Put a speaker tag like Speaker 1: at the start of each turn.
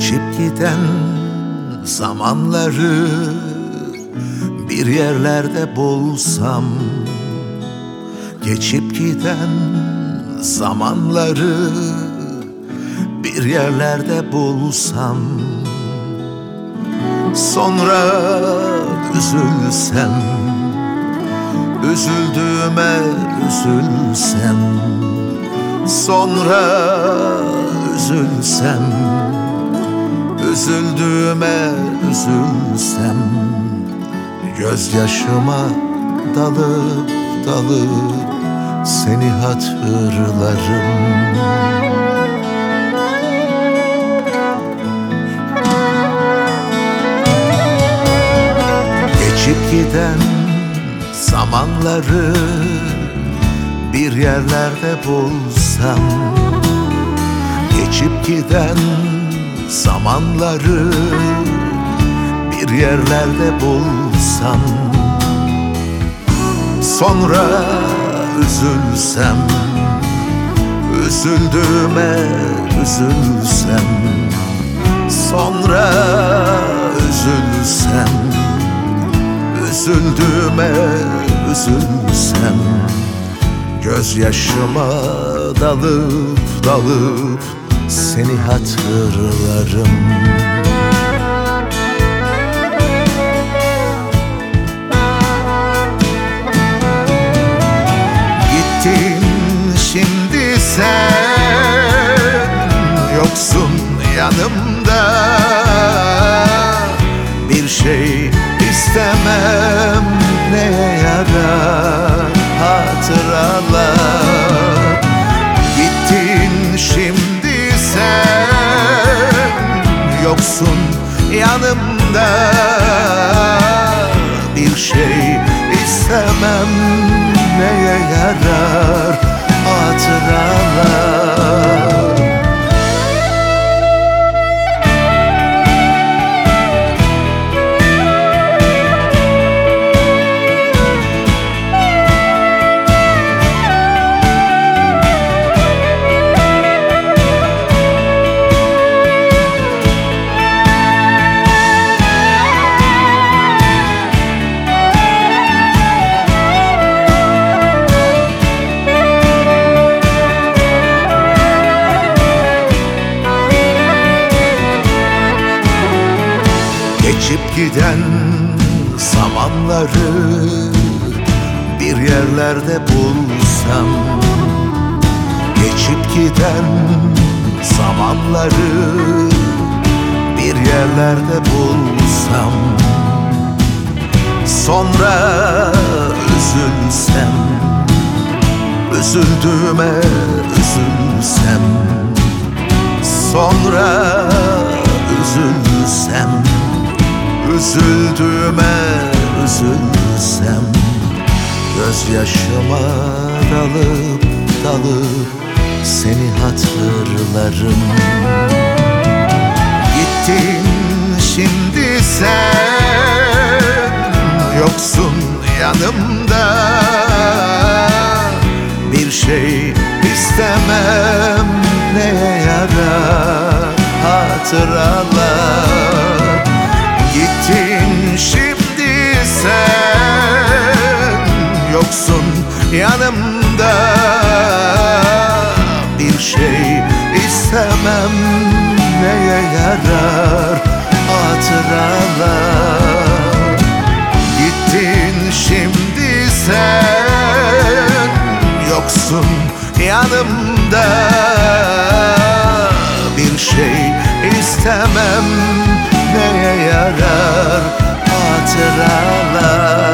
Speaker 1: giden zamanları bir yerlerde bulsam Geçip giden zamanları bir yerlerde bulsam Sonra üzülsem Üzüldüğüme üzülsem Sonra üzülsem Üzüldüğüme üzülsem Gözyaşıma dalıp dalıp Seni hatırlarım. Geçip giden zamanları Bir yerlerde bulsam Geçip giden zamanları Bir yerlerde bulsam Sonra üzülsem Üzüldüğüme üzülsem Sonra üzülsem Üzüldüğüme üzülsem Gözyaşıma dalıp dalıp Seni hatırlarım. Gittin şimdi sen Yoksun yanımda. Bir şey istemem neye yarar? Hatıralar. Gittin şimdi Yoksun yanımda. Bir şey istemem neye yarar hatıralar Geçip giden zamanları bir yerlerde bulsam. Geçip giden zamanları bir yerlerde bulsam. Sonra üzülsem Üzüldüğüme üzülsem. Sonra üzülsem Üzüldüğüme üzülsem Gözyaşıma dalıp dalıp Seni hatırlarım. Gittin şimdi sen Yoksun yanımda. Bir şey istemem neye yarar? Hatıralar yanımda. Bir şey istemem neye yarar hatıralar? Gittin şimdi sen Yoksun yanımda. Bir şey istemem neye yarar hatıralar